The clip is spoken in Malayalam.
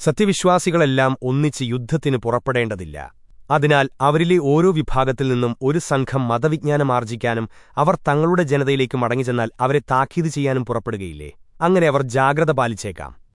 സത്യവിശ്വാസികളെല്ലാം ഒന്നിച്ച് യുദ്ധത്തിന് പുറപ്പെടേണ്ടതില്ല. അതിനാൽ അവരിലെ ഓരോ വിഭാഗത്തിൽ നിന്നും ഒരു സംഘം മതവിജ്ഞാനമാർജിക്കാനും അവർ തങ്ങളുടെ ജനതയിലേക്ക് മടങ്ങിച്ചെന്നാൽ അവരെ താക്കീത് ചെയ്യാനും പുറപ്പെടുകയില്ലേ? അങ്ങനെ അവർ ജാഗ്രത പാലിച്ചേക്കാം.